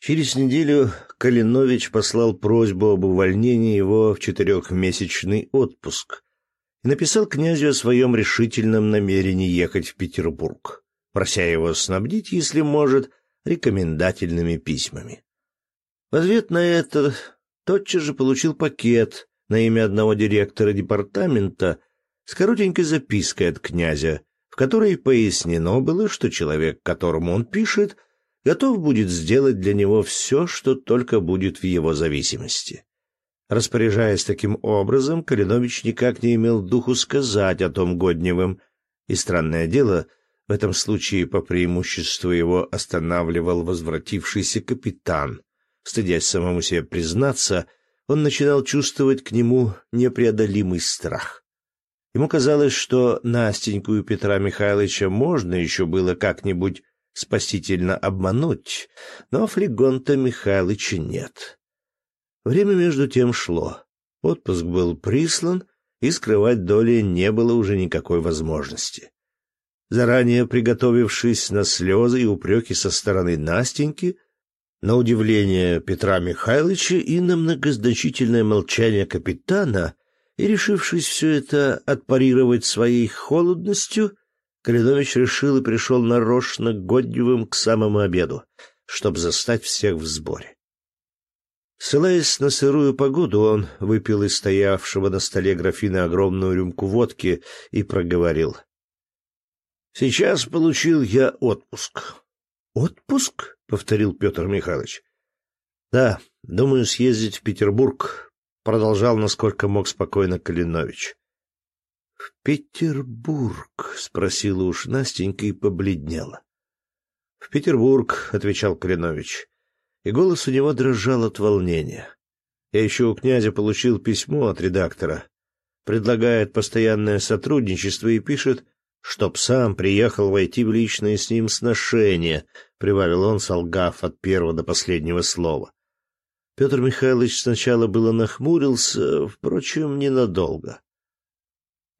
Через неделю Калинович послал просьбу об увольнении его в четырехмесячный отпуск и написал князю о своем решительном намерении ехать в Петербург, прося его снабдить, если может, рекомендательными письмами. В ответ на это тотчас же получил пакет на имя одного директора департамента с коротенькой запиской от князя, в которой пояснено было, что человек, которому он пишет, — готов будет сделать для него все, что только будет в его зависимости. Распоряжаясь таким образом, Калинович никак не имел духу сказать о том Годневым, и странное дело, в этом случае по преимуществу его останавливал возвратившийся капитан. Стыдясь самому себе признаться, он начинал чувствовать к нему непреодолимый страх. Ему казалось, что Настеньку и Петра Михайловича можно еще было как-нибудь спасительно обмануть, но Флегонта Михайловича нет. Время между тем шло. Отпуск был прислан, и скрывать доли не было уже никакой возможности. Заранее приготовившись на слезы и упреки со стороны Настеньки, на удивление Петра Михайловича и на многозначительное молчание капитана, и решившись все это отпарировать своей холодностью, Калинович решил и пришел нарочно Годневым к самому обеду, чтобы застать всех в сборе. Ссылаясь на сырую погоду, он выпил из стоявшего на столе графина огромную рюмку водки и проговорил. — Сейчас получил я отпуск. — Отпуск? — повторил Петр Михайлович. — Да, думаю съездить в Петербург, — продолжал, насколько мог спокойно Калинович. В Петербург? спросила уж Настенька и побледнела. В Петербург, отвечал Калинович, и голос у него дрожал от волнения. Я еще у князя получил письмо от редактора. Предлагает постоянное сотрудничество и пишет, чтоб сам приехал войти в личные с ним сношения, прибавил он, солгав от первого до последнего слова. Петр Михайлович сначала было нахмурился, впрочем, ненадолго.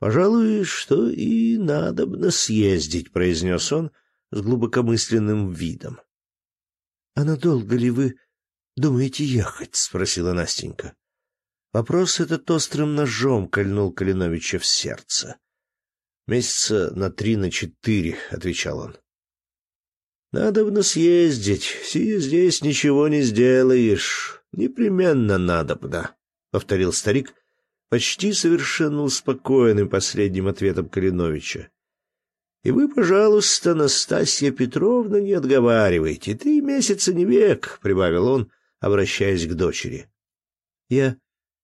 «Пожалуй, что и надобно съездить», — произнес он с глубокомысленным видом. «А надолго ли вы думаете ехать?» — спросила Настенька. Вопрос этот острым ножом кольнул Калиновича в сердце. «Месяца на три, на четыре», — отвечал он. «Надобно съездить. Сидя здесь ничего не сделаешь. Непременно надобно», — повторил старик, почти совершенно успокоенным последним ответом Калиновича. И вы, пожалуйста, Настасья Петровна, не отговаривайте. Три месяца не век, — прибавил он, обращаясь к дочери. — Я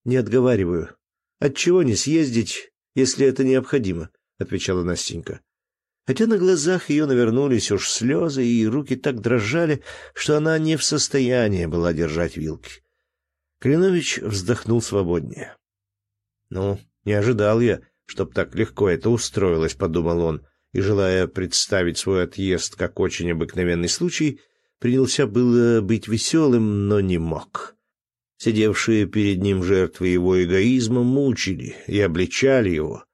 не отговариваю. Отчего не съездить, если это необходимо? — отвечала Настенька. Хотя на глазах ее навернулись уж слезы, и руки так дрожали, что она не в состоянии была держать вилки. Калинович вздохнул свободнее. Ну, не ожидал я, чтоб так легко это устроилось, подумал он, и желая представить свой отъезд как очень обыкновенный случай, принялся было быть веселым, но не мог. Сидевшие перед ним жертвы его эгоизма мучили и обличали его.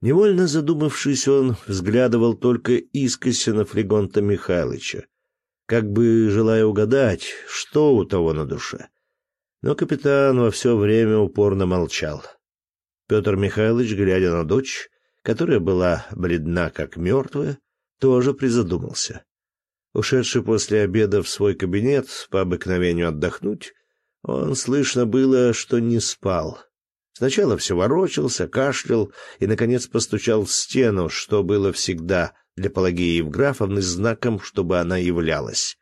Невольно задумавшись, он взглядывал только искося на Флегонта Михайловича, как бы желая угадать, что у того на душе. Но капитан во все время упорно молчал. Петр Михайлович, глядя на дочь, которая была бледна как мертвая, тоже призадумался. Ушедший после обеда в свой кабинет по обыкновению отдохнуть, он слышно было, что не спал. Сначала все ворочался, кашлял и, наконец, постучал в стену, что было всегда для Пелагеи Евграфовны знаком, чтобы она являлась.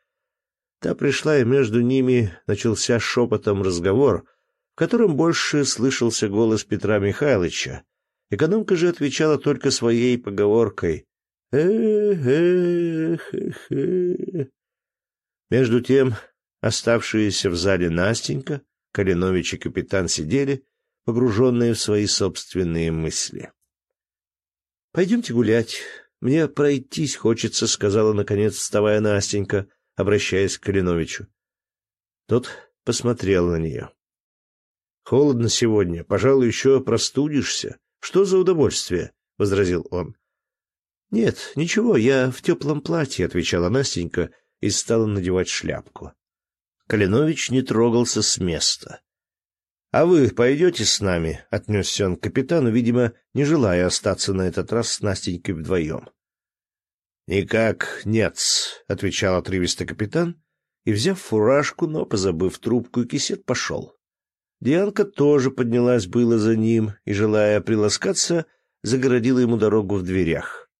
Та пришла, и между ними начался шепотом разговор — котором больше слышался голос Петра Михайловича. Экономка же отвечала только своей поговоркой «Эх-эх-эх-эх». Между тем, оставшиеся в зале Настенька, Калинович и капитан сидели, погруженные в свои собственные мысли. «Пойдемте гулять. Мне пройтись хочется», — сказала, наконец, вставая Настенька, обращаясь к Калиновичу. Тот посмотрел на нее. Холодно сегодня, пожалуй, еще простудишься. Что за удовольствие? возразил он. Нет, ничего, я в теплом платье, отвечала Настенька и стала надевать шляпку. Калинович не трогался с места. «А вы пойдете с нами?» — отнесся он к капитану, видимо, не желая остаться на этот раз с Настенькой вдвоем. «Никак нет», — отвечал отрывисто капитан, и, взяв фуражку, но позабыв трубку и кисет, пошел. Дианка тоже поднялась было за ним и, желая приласкаться, загородила ему дорогу в дверях.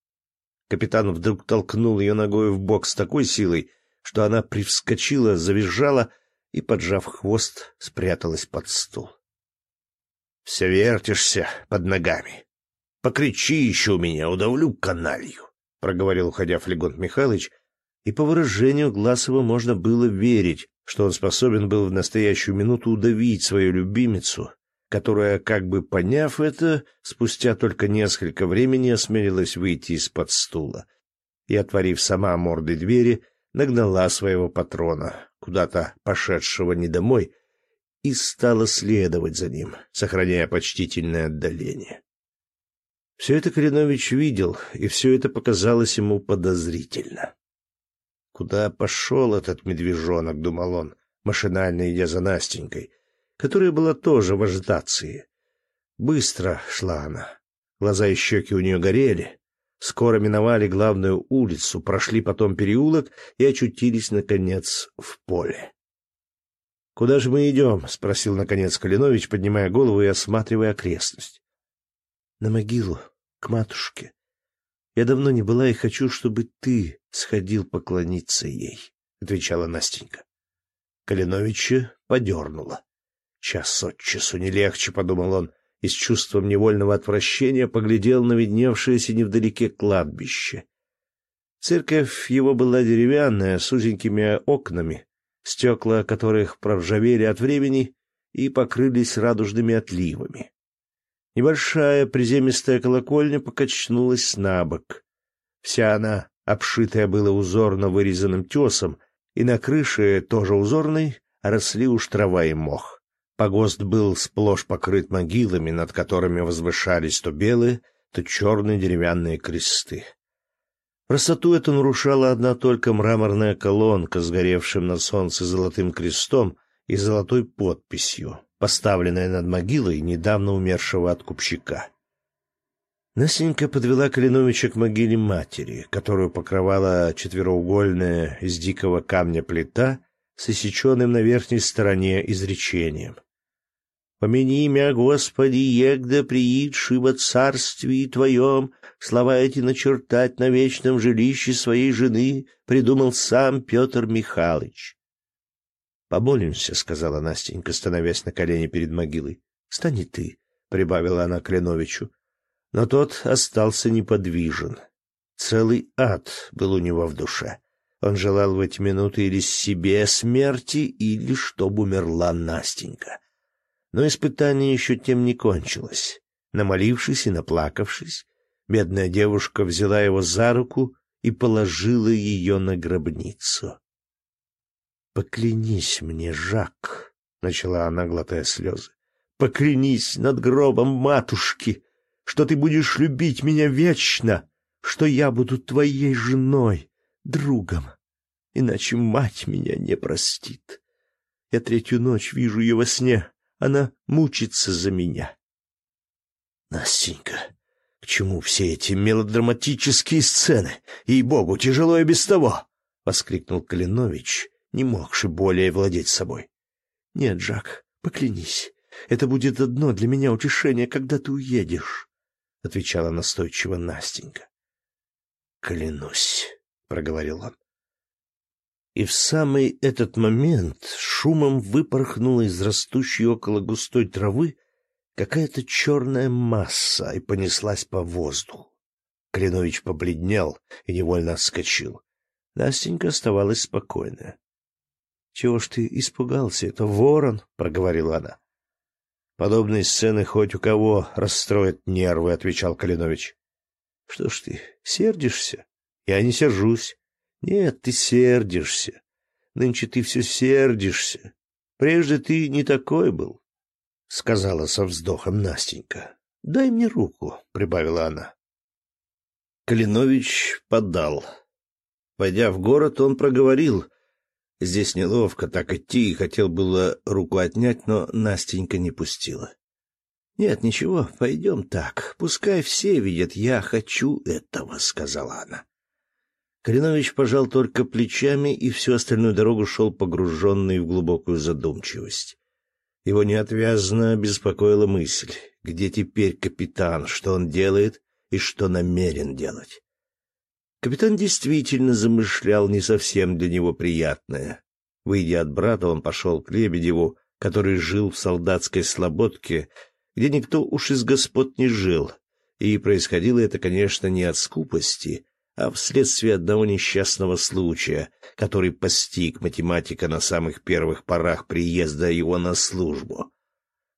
Капитан вдруг толкнул ее ногой в бок с такой силой, что она привскочила, завизжала и, поджав хвост, спряталась под стул. — Все вертишься под ногами. Покричи еще у меня, удавлю каналью, — проговорил, уходя Флегонт Михайлович, и по выражению его можно было верить, что он способен был в настоящую минуту удавить свою любимицу, которая, как бы поняв это, спустя только несколько времени осмелилась выйти из-под стула и, отворив сама мордой двери, нагнала своего патрона, куда-то пошедшего не домой, и стала следовать за ним, сохраняя почтительное отдаление. Все это Коренович видел, и все это показалось ему подозрительно. Куда пошел этот медвежонок, думал он, машинально идя за Настенькой, которая была тоже в ажитации. Быстро шла она. Глаза и щеки у нее горели. Скоро миновали главную улицу, прошли потом переулок и очутились, наконец, в поле. — Куда же мы идем? — спросил, наконец, Калинович, поднимая голову и осматривая окрестность. — На могилу, к матушке. Я давно не была и хочу, чтобы ты сходил поклониться ей, — отвечала Настенька. Калиновича подернула. Час от часу не легче, — подумал он, и с чувством невольного отвращения поглядел на видневшееся невдалеке кладбище. Церковь его была деревянная, с узенькими окнами, стекла которых проржавели от времени и покрылись радужными отливами. Небольшая приземистая колокольня покачнулась на бок. Вся она обшитая была узорно вырезанным тесом, и на крыше, тоже узорной, росли уж трава и мох. Погост был сплошь покрыт могилами, над которыми возвышались то белые, то черные деревянные кресты. Красоту эту нарушала одна только мраморная колонка, сгоревшим на солнце золотым крестом и золотой подписью, поставленная над могилой недавно умершего откупщика. Настенька подвела Калиновича к могиле матери, которую покрывала четвероугольная из дикого камня плита с иссеченным на верхней стороне изречением. «Помяни имя Господи, егда приидши во царстве Твоем, слова эти начертать на вечном жилище своей жены, придумал сам Петр Михайлович». «Помолимся», — сказала Настенька, становясь на колени перед могилой. «Стань ты», — прибавила она Кленовичу. Но тот остался неподвижен. Целый ад был у него в душе. Он желал в эти минуты или себе смерти, или чтобы умерла Настенька. Но испытание еще тем не кончилось. Намолившись и наплакавшись, бедная девушка взяла его за руку и положила ее на гробницу. «Поклянись мне, Жак», — начала она, глотая слезы, — «поклянись над гробом матушки, что ты будешь любить меня вечно, что я буду твоей женой, другом. Иначе мать меня не простит. Я третью ночь вижу ее во сне. Она мучится за меня. Настенька, к чему все эти мелодраматические сцены? Ей-богу, тяжело и без того! — воскликнул Калинович, не могший более владеть собой. — Нет, Джак, поклянись, это будет одно для меня утешение, когда ты уедешь. — отвечала настойчиво Настенька. «Клянусь», — проговорил он. И в самый этот момент шумом выпорхнула из растущей около густой травы какая-то черная масса и понеслась по воздуху. Клинович побледнел и невольно отскочил. Настенька оставалась спокойная. — Чего ж ты испугался? Это ворон, — проговорила она. Подобные сцены хоть у кого расстроят нервы, отвечал Калинович. Что ж ты, сердишься? Я не сержусь. Нет, ты сердишься. Нынче ты все сердишься. Прежде ты не такой был, сказала со вздохом Настенька. Дай мне руку, прибавила она. Калинович подал. Пойдя в город, он проговорил: Здесь неловко так идти, и хотел было руку отнять, но Настенька не пустила. «Нет, ничего, пойдем так. Пускай все видят, я хочу этого», — сказала она. Калинович пожал только плечами и всю остальную дорогу шел погруженный в глубокую задумчивость. Его неотвязно беспокоила мысль, где теперь капитан, что он делает и что намерен делать. Капитан действительно замышлял не совсем для него приятное. Выйдя от брата, он пошел к Лебедеву, который жил в солдатской слободке где никто уж из господ не жил, и происходило это, конечно, не от скупости, а вследствие одного несчастного случая, который постиг математика на самых первых порах приезда его на службу.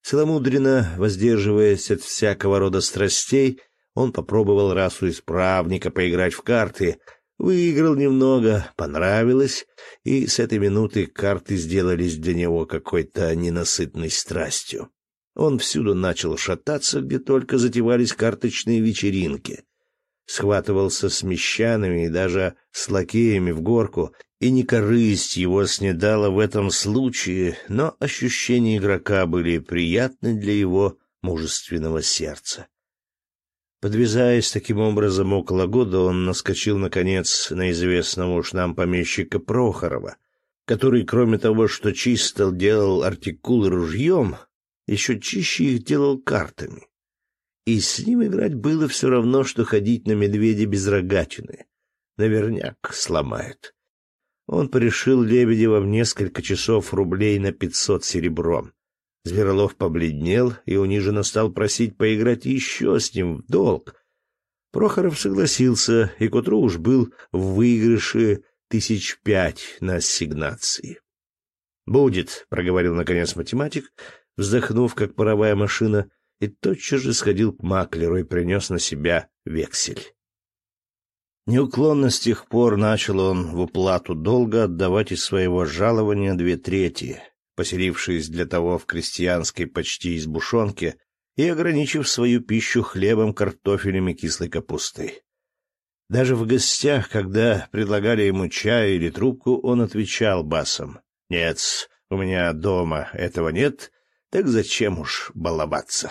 Целомудренно, воздерживаясь от всякого рода страстей, он попробовал раз у исправника поиграть в карты, выиграл немного, понравилось, и с этой минуты карты сделались для него какой-то ненасытной страстью. Он всюду начал шататься, где только затевались карточные вечеринки. Схватывался с мещанами и даже с лакеями в горку, и не корысть его снедала в этом случае, но ощущения игрока были приятны для его мужественного сердца. Подвязаясь таким образом около года, он наскочил, наконец, на известного уж нам помещика Прохорова, который, кроме того, что чисто делал артикулы ружьем, еще чище их делал картами. И с ним играть было все равно, что ходить на медведя без рогатины. Наверняк сломают. Он порешил Лебедева в несколько часов рублей на пятьсот серебром. Зверолов побледнел и униженно стал просить поиграть еще с ним в долг. Прохоров согласился, и к утру уж был в выигрыше тысяч пять на ассигнации. «Будет», — проговорил наконец математик, вздохнув, как паровая машина, и тотчас же сходил к маклеру и принес на себя вексель. Неуклонно с тех пор начал он в уплату долга отдавать из своего жалования две трети, поселившись для того в крестьянской почти избушонке и ограничив свою пищу хлебом, картофелем и кислой капустой. Даже в гостях, когда предлагали ему чай или трубку, он отвечал басом «Нет, у меня дома этого нет, так зачем уж баловаться?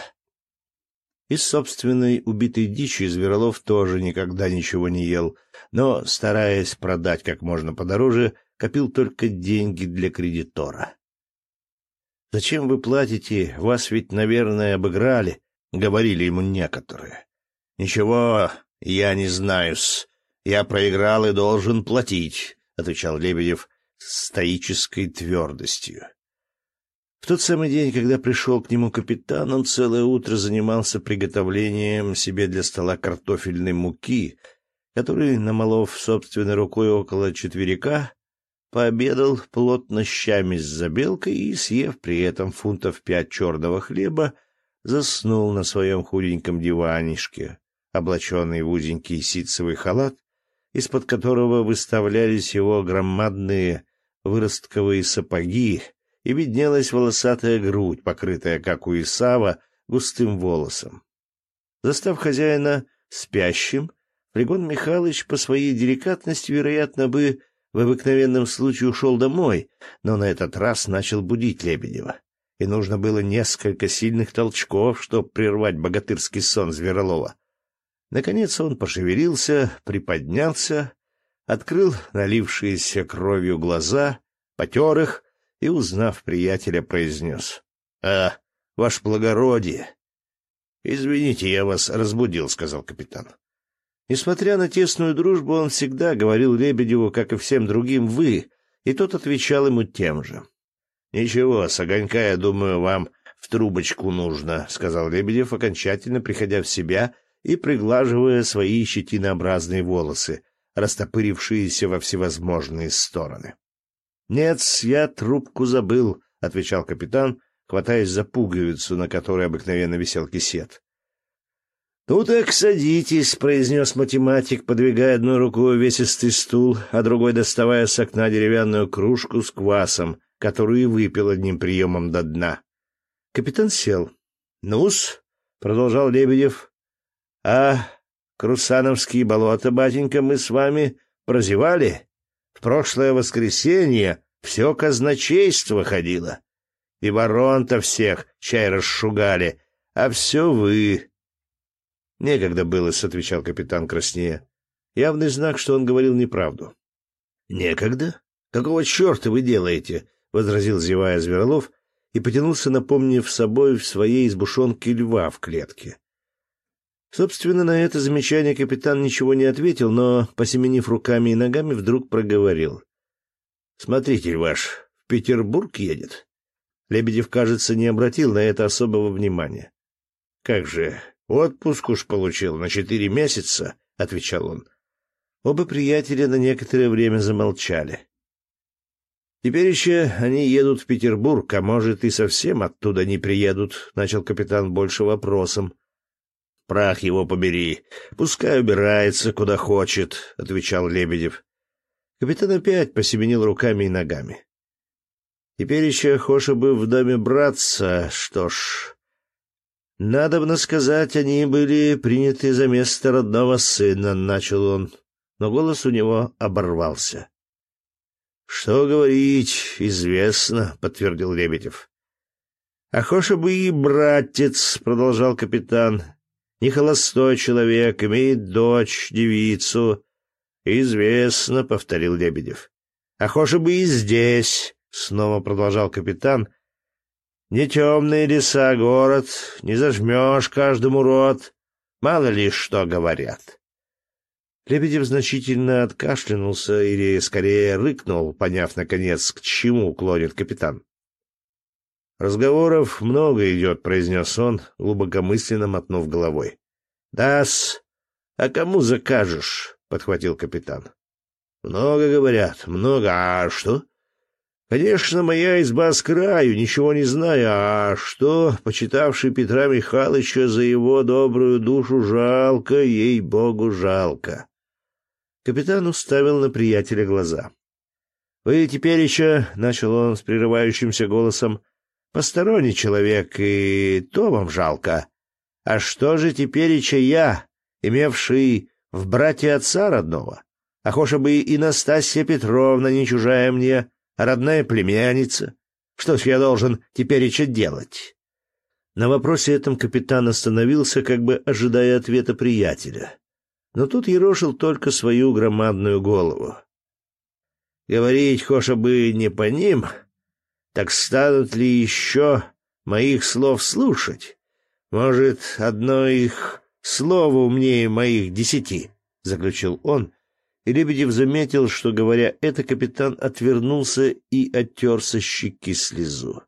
Из собственной убитой дичи Зверолов тоже никогда ничего не ел, но, стараясь продать как можно подороже, копил только деньги для кредитора. «Зачем вы платите? Вас ведь, наверное, обыграли», — говорили ему некоторые. «Ничего, я не знаю-с. Я проиграл и должен платить», — отвечал Лебедев с стоической твердостью. В тот самый день, когда пришел к нему капитан, он целое утро занимался приготовлением себе для стола картофельной муки, который, намолов собственной рукой около четверика, пообедал плотно щами с забелкой и, съев при этом фунтов пять черного хлеба, заснул на своем худеньком диванишке, облаченный в узенький ситцевый халат, из-под которого выставлялись его громадные выростковые сапоги, и виднелась волосатая грудь, покрытая, как у Исава, густым волосом. Застав хозяина спящим, Фригон Михайлович по своей деликатности, вероятно, бы в обыкновенном случае ушел домой, но на этот раз начал будить Лебедева. И нужно было несколько сильных толчков, чтобы прервать богатырский сон Зверолова. Наконец он пошевелился, приподнялся, открыл налившиеся кровью глаза, потер их и, узнав приятеля, произнес. — А, ваше благородие! — Извините, я вас разбудил, — сказал капитан. Несмотря на тесную дружбу, он всегда говорил Лебедеву, как и всем другим, «вы», и тот отвечал ему тем же. — Ничего, с огонька, я думаю, вам в трубочку нужно, — сказал Лебедев, окончательно приходя в себя и приглаживая свои щетинообразные волосы, растопырившиеся во всевозможные стороны. «Нет, я трубку забыл», — отвечал капитан, хватаясь за пуговицу, на которой обыкновенно висел кисет. «Ну так садитесь», — произнес математик, подвигая одной рукой увесистый стул, а другой доставая с окна деревянную кружку с квасом, которую и выпил одним приемом до дна. Капитан сел. «Ну-с», — продолжал Лебедев, — «а Крусановские болота, батенька, мы с вами прозевали?» В прошлое воскресенье все казначейство ходило. И ворон-то всех чай расшугали, а все вы. Некогда было, — отвечал капитан краснея. Явный знак, что он говорил неправду. Некогда? Какого черта вы делаете? — возразил, зевая Зверолов, и потянулся, напомнив собой в своей избушонке льва в клетке. Собственно, на это замечание капитан ничего не ответил, но, посеменив руками и ногами, вдруг проговорил. — Смотритель ваш в Петербург едет? Лебедев, кажется, не обратил на это особого внимания. — Как же, отпуск уж получил на четыре месяца, — отвечал он. Оба приятеля на некоторое время замолчали. «Теперь еще они едут в Петербург, а может, и совсем оттуда не приедут», — начал капитан больше вопросом. «Прах его побери. Пускай убирается, куда хочет», — отвечал Лебедев. Капитан опять посеменил руками и ногами. «Теперь еще Хоша бы в доме братца, что ж...» Надо бы сказать, они были приняты за место родного сына, — начал он, но голос у него оборвался. «Что говорить, известно», — подтвердил Лебедев. «А бы и братец», — продолжал капитан. «Не холостой человек, имеет дочь, девицу». «Известно», — повторил Лебедев. «А бы и здесь», — снова продолжал капитан. «Не темные леса, город, не зажмешь каждому рот. Мало ли что говорят». Лебедев значительно откашлянулся или, скорее, рыкнул, поняв, наконец, к чему клонит капитан. «Разговоров много идет», — произнес он, глубокомысленно мотнув головой. «Да-с, а кому закажешь?» — подхватил капитан. «Много, говорят, много. А что?» «Конечно, моя изба с краю, ничего не знаю. А что, почитавший Петра Михайловича за его добрую душу, жалко, ей-богу, жалко». Капитан уставил на приятеля глаза. «Вы теперь еще, — начал он с прерывающимся голосом, — посторонний человек, и то вам жалко. А что же теперь еще я, имевший в брате отца родного? Хоша бы и Настасья Петровна не чужая мне, родная племянница. Что ж я должен теперь еще делать?» На вопросе этом капитан остановился, как бы ожидая ответа приятеля но тут ерошил только свою громадную голову. Говорить, хоша бы не по ним, так станут ли еще моих слов слушать? Может, одно их слово умнее моих десяти, — заключил он, и Лебедев заметил, что, говоря это, капитан отвернулся и оттер со щеки слезу.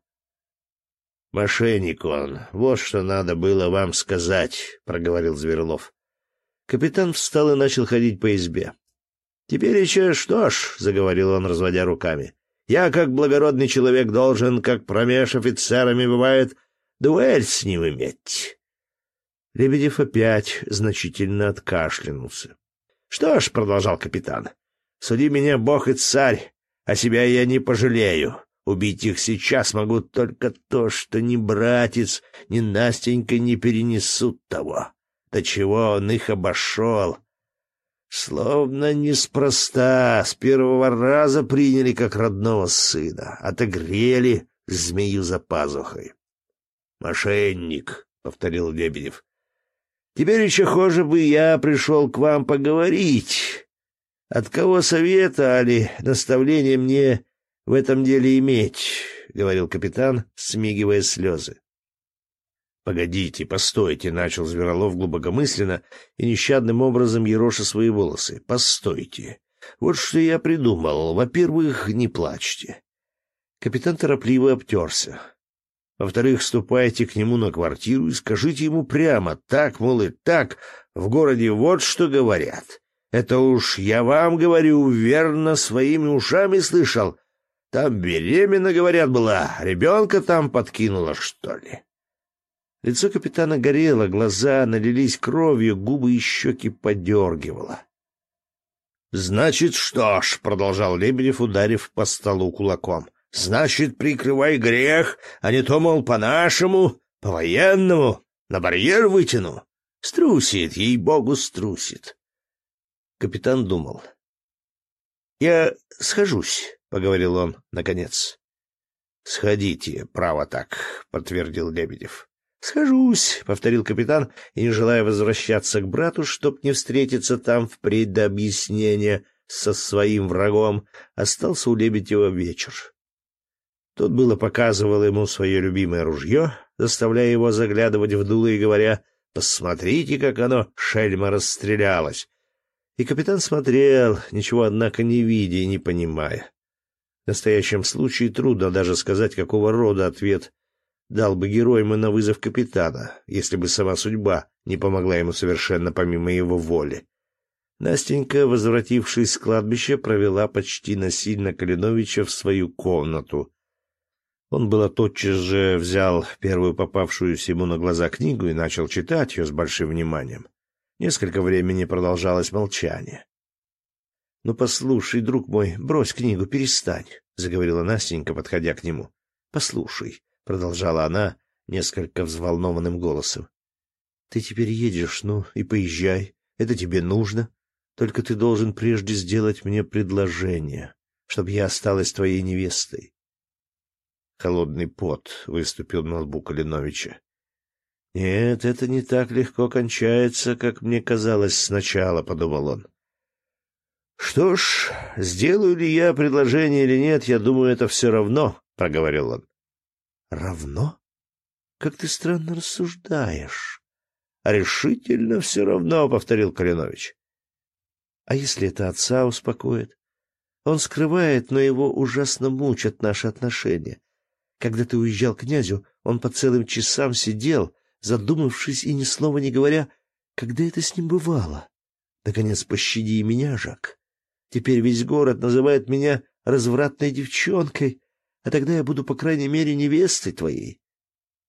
«Мошенник он, вот что надо было вам сказать», — проговорил Зверлов. Капитан встал и начал ходить по избе. «Теперь еще что ж», — заговорил он, разводя руками, — «я, как благородный человек, должен, как промеж офицерами бывает, дуэль с ним иметь». Лебедев опять значительно откашлянулся. «Что ж», — продолжал капитан, — «суди меня Бог и царь, а себя я не пожалею. Убить их сейчас могу только то, что ни братец, ни Настенька не перенесут того. До чего он их обошел? Словно неспроста, с первого раза приняли как родного сына, отогрели змею за пазухой. «Мошенник», — повторил Лебедев. «Теперь еще хуже бы я пришел к вам поговорить. От кого совета, али наставления мне в этом деле иметь?» — говорил капитан, смигивая слезы. «Погодите, постойте», — начал Зверолов глубокомысленно и нещадным образом ероша свои волосы. «Постойте. Вот что я придумал. Во-первых, не плачьте». Капитан торопливо обтерся. Во-вторых, ступайте к нему на квартиру и скажите ему прямо, так, мол, и так, в городе вот что говорят. Это уж я вам говорю, верно своими ушами слышал. Там беременна, говорят, была, ребенка там подкинула, что ли. Лицо капитана горело, глаза налились кровью, губы и щеки подергивало. «Значит, что ж», — продолжал Лебедев, ударив по столу кулаком, — «значит, прикрывай грех, а не то, мол, по-нашему, по-военному, на барьер вытяну. Струсит, ей-богу, струсит». Капитан думал. «Я схожусь», — поговорил он наконец. Сходите, право так, подтвердил Лебедев. Схожусь, повторил капитан, и не желая возвращаться к брату, чтоб не встретиться там впредь до со своим врагом, остался у Лебедева вечер. Тот было показывал ему свое любимое ружье, заставляя его заглядывать в дуло и говоря «Посмотрите, как оно, шельма, расстрелялось!» И капитан смотрел, ничего, однако, не видя и не понимая. В настоящем случае трудно даже сказать, какого рода ответ дал бы герой на вызов капитана, если бы сама судьба не помогла ему совершенно помимо его воли. Настенька, возвратившись с кладбища, провела почти насильно Калиновича в свою комнату. Он было тотчас же взял первую попавшуюся ему на глаза книгу и начал читать ее с большим вниманием. Несколько времени продолжалось молчание. — Ну, послушай, друг мой, брось книгу, перестань, — заговорила Настенька, подходя к нему. — Послушай, — продолжала она несколько взволнованным голосом. — Ты теперь едешь, ну и поезжай. Это тебе нужно. Только ты должен прежде сделать мне предложение, чтобы я осталась твоей невестой. Холодный пот выступил на лбу Калиновича. «Нет, это не так легко кончается, как мне казалось сначала», — подумал он. «Что ж, сделаю ли я предложение или нет, я думаю, это все равно», — проговорил он. Равно? Как ты странно рассуждаешь. решительно все равно, повторил Калинович. А если это отца успокоит? Он скрывает, но его ужасно мучат наши отношения. Когда ты уезжал к князю, он по целым часам сидел, задумавшись и ни слова не говоря, когда это с ним бывало. Наконец, пощади меня, Жак. Теперь весь город называет меня развратной девчонкой, а тогда я буду, по крайней мере, невестой твоей.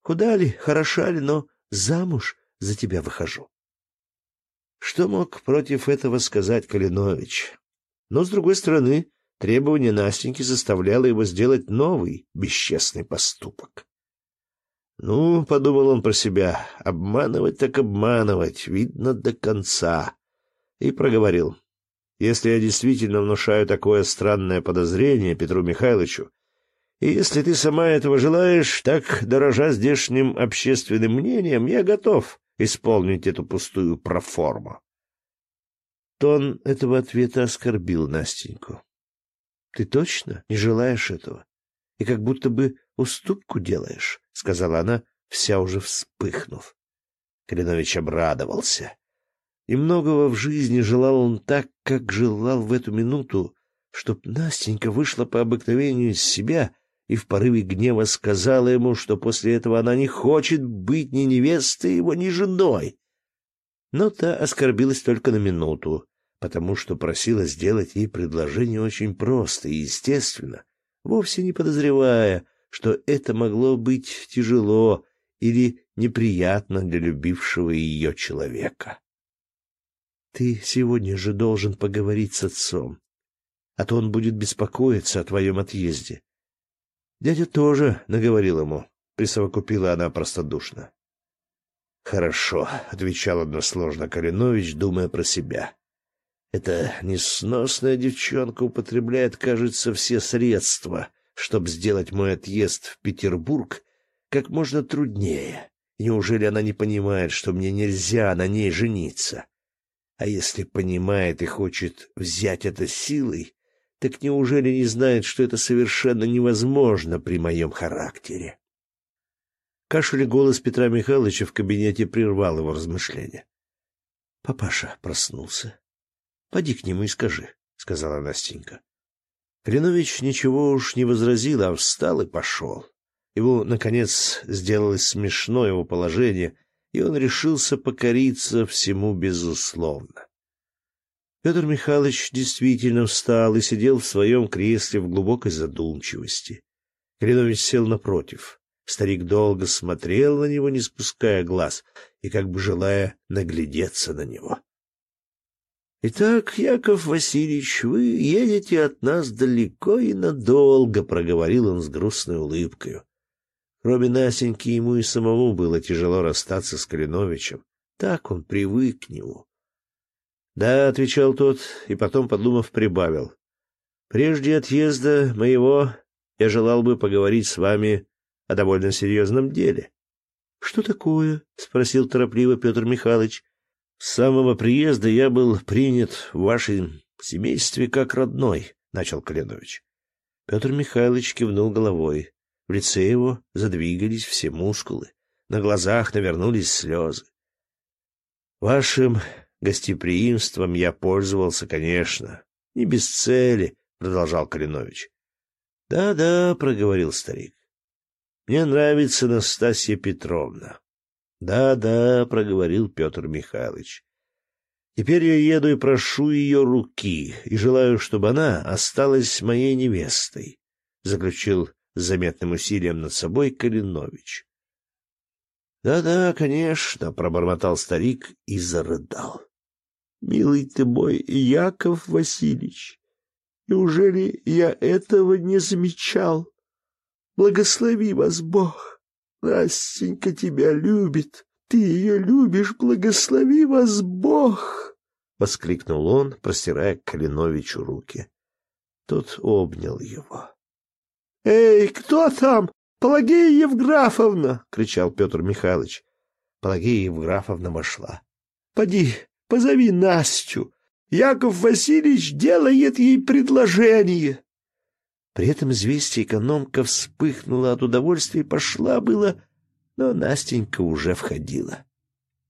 Куда ли, хороша ли, но замуж за тебя выхожу. Что мог против этого сказать Калинович? Но, с другой стороны, требование Настеньки заставляло его сделать новый бесчестный поступок. «Ну, — подумал он про себя, — обманывать так обманывать, видно до конца». И проговорил. «Если я действительно внушаю такое странное подозрение Петру Михайловичу, и если ты сама этого желаешь, так, дорожа здешним общественным мнением, я готов исполнить эту пустую проформу. Тон этого ответа оскорбил Настеньку. — Ты точно не желаешь этого? И как будто бы уступку делаешь, — сказала она, вся уже вспыхнув. Калинович обрадовался. И многого в жизни желал он так, как желал в эту минуту, чтоб Настенька вышла по обыкновению из себя — и в порыве гнева сказала ему, что после этого она не хочет быть ни невестой его, ни женой. Но та оскорбилась только на минуту, потому что просила сделать ей предложение очень просто и естественно, вовсе не подозревая, что это могло быть тяжело или неприятно для любившего ее человека. «Ты сегодня же должен поговорить с отцом, а то он будет беспокоиться о твоем отъезде. Дядя тоже наговорил ему, присовокупила она простодушно. Хорошо, отвечал односложно Калинович, думая про себя. Эта несносная девчонка употребляет, кажется, все средства, чтобы сделать мой отъезд в Петербург как можно труднее. Неужели она не понимает, что мне нельзя на ней жениться? А если понимает и хочет взять это силой, так неужели не знает, что это совершенно невозможно при моем характере? Кашель и голос Петра Михайловича в кабинете прервал его размышления. Папаша проснулся. — Поди к нему и скажи, — сказала Настенька. Калинович ничего уж не возразил, а встал и пошел. Ему, наконец, сделалось смешно его положение, и он решился покориться всему безусловно. Петр Михайлович действительно встал и сидел в своем кресле в глубокой задумчивости. Калинович сел напротив. Старик долго смотрел на него, не спуская глаз, и как бы желая наглядеться на него. — Итак, Яков Васильевич, вы едете от нас далеко и надолго, — проговорил он с грустной улыбкой. Кроме Насеньки, ему и самому было тяжело расстаться с Калиновичем. Так он привык к нему. «Да», — отвечал тот, и потом, подумав, прибавил. Прежде отъезда моего я желал бы поговорить с вами о довольно серьезном деле. — Что такое? — спросил торопливо Петр Михайлович. — С самого приезда я был принят в вашем семействе как родной, — начал Калинович. Петр Михайлович кивнул головой. В лице его задвигались все мускулы. На глазах навернулись слезы. — Вашим гостеприимством я пользовался, конечно. Не без цели, — продолжал Калинович. «Да, да», — проговорил старик. «Мне нравится Настасья Петровна». «Да, да», — проговорил Петр Михайлович. «Теперь я еду и прошу ее руки, и желаю, чтобы она осталась моей невестой», — заключил с заметным усилием над собой Калинович. «Да-да, конечно», — пробормотал старик и зарыдал. «Милый ты мой, Яков Васильевич, Неужели я этого не замечал? Благослови вас Бог. Настенька тебя любит. Ты ее любишь. Благослови вас Бог. — воскликнул он, простирая Калиновичу руки. Тот обнял его. — Эй, кто там? Пелагея Евграфовна! — кричал Петр Михайлович. Пелагея Евграфовна вошла. — Поди, позови Настю. Яков Васильевич делает ей предложение. При этом известие экономка вспыхнула от удовольствия и пошла было, но Настенька уже входила.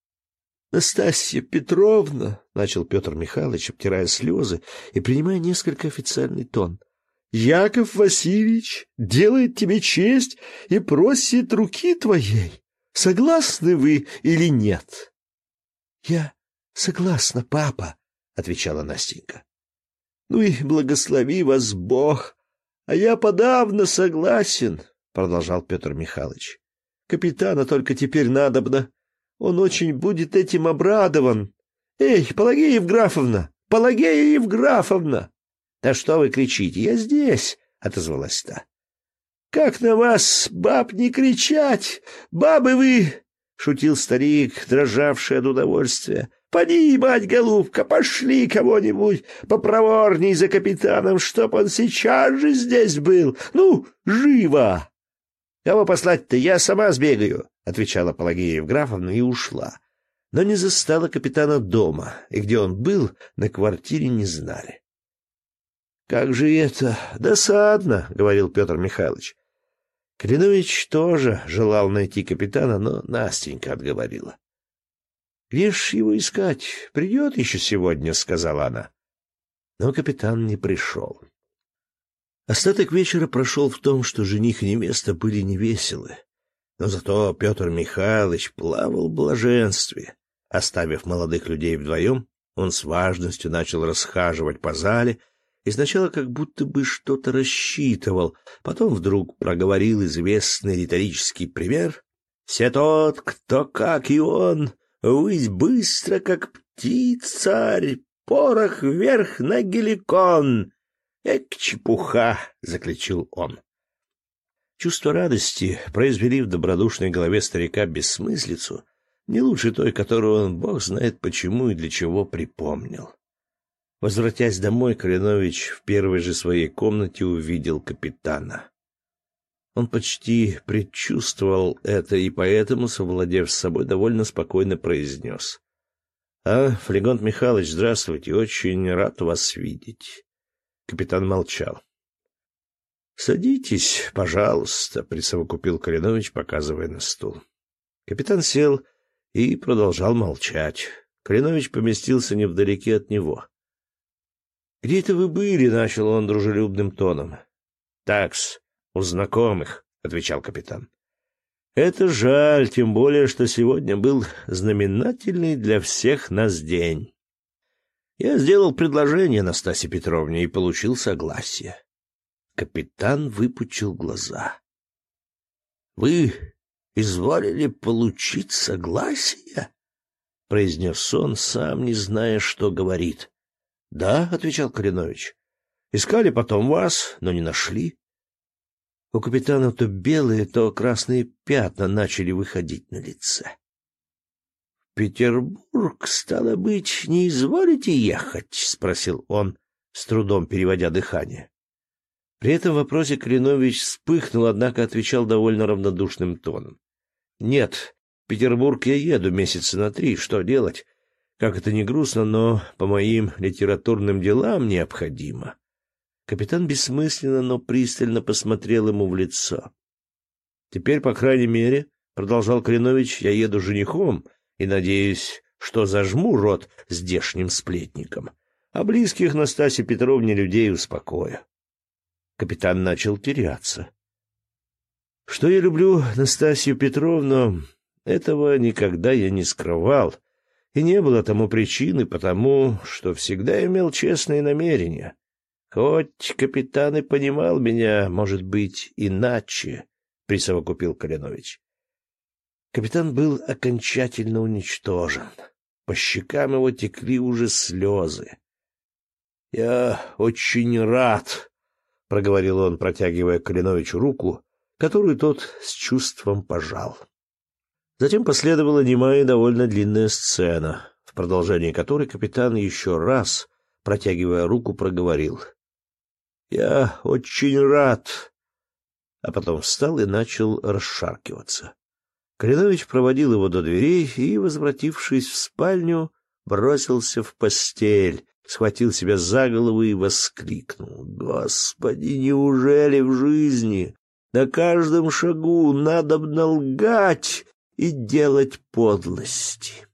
— Настасья Петровна, — начал Петр Михайлович, обтирая слезы и принимая несколько официальный тон, — Яков Васильевич делает тебе честь и просит руки твоей. Согласны вы или нет? — Я согласна, папа, — отвечала Настенька. — Ну и благослови вас Бог, а я подавно согласен, — продолжал Петр Михайлович. — Капитана только теперь надобно. Он очень будет этим обрадован. Эй, Пелагея Евграфовна! Пелагея Евграфовна! — Да что вы кричите? Я здесь! — отозвалась та. — Как на вас, баб, не кричать? Бабы вы! — шутил старик, дрожавший от удовольствия. Поди, мать голубка, пошли кого-нибудь попроворней за капитаном, чтоб он сейчас же здесь был. Ну, живо! Кого послать-то? Я сама сбегаю, — отвечала Пелагея Евграфовна и ушла. Но не застала капитана дома, и где он был, на квартире не знали. — Как же это досадно, — говорил Петр Михайлович. Калинович тоже желал найти капитана, но Настенька отговорила. Ж его искать? Придет еще сегодня, — сказала она. Но капитан не пришел. Остаток вечера прошел в том, что жених и невеста были невеселы. Но зато Петр Михайлович плавал в блаженстве. Оставив молодых людей вдвоем, он с важностью начал расхаживать по зале и сначала как будто бы что-то рассчитывал, потом вдруг проговорил известный риторический пример «Все тот, кто, как и он, Высь быстро, как птиц, царь, порох вверх на геликон. Эк, чепуха, — заключил он. Чувство радости произвели в добродушной голове старика бессмыслицу, не лучше той, которую он, бог знает почему и для чего, припомнил. Возвратясь домой, Калинович в первой же своей комнате увидел капитана. Он почти предчувствовал это и поэтому, совладев с собой, довольно спокойно произнес. — А, Флегонт Михайлович, здравствуйте, очень рад вас видеть. Капитан молчал. — Садитесь, пожалуйста, — присовокупил Калинович, показывая на стул. Капитан сел и продолжал молчать. Калинович поместился невдалеке от него. — Где это вы были? — начал он дружелюбным тоном. — Такс, у знакомых, — отвечал капитан. Это жаль, тем более, что сегодня был знаменательный для всех нас день. Я сделал предложение Настасье Петровне и получил согласие. Капитан выпучил глаза. — Вы изволили получить согласие? — произнес он, сам не зная, что говорит. — Да, — отвечал Калинович. — Искали потом вас, но не нашли. У капитана то белые, то красные пятна начали выходить на лице. — В Петербург, стало быть, не изволите ехать? — спросил он с трудом переводя дыхание. При этом вопросе Калинович вспыхнул, однако отвечал довольно равнодушным тоном. «Нет, в Петербург я еду месяца на три. Что делать? Как это не грустно, но по моим литературным делам необходимо». Капитан бессмысленно, но пристально посмотрел ему в лицо. «Теперь, по крайней мере, — продолжал Калинович, — я еду женихом и надеюсь, что зажму рот здешним сплетникам, а близких Настасье Петровне людей успокою». Капитан начал теряться. Что я люблю Настасью Петровну, этого никогда я не скрывал, и не было тому причины, потому что всегда имел честные намерения. Хоть капитан и понимал меня, может быть, иначе, — присовокупил Калинович. Капитан был окончательно уничтожен. По щекам его текли уже слезы. — Я очень рад, — проговорил он, протягивая Калиновичу руку, которую тот с чувством пожал. Затем последовала немая и довольно длинная сцена, в продолжении которой капитан еще раз, протягивая руку, проговорил. — Я очень рад. А потом встал и начал расшаркиваться. Калинович проводил его до дверей и, возвратившись в спальню, бросился в постель, схватил себя за голову и воскликнул. «Господи, неужели в жизни на каждом шагу надо лгать и делать подлости?»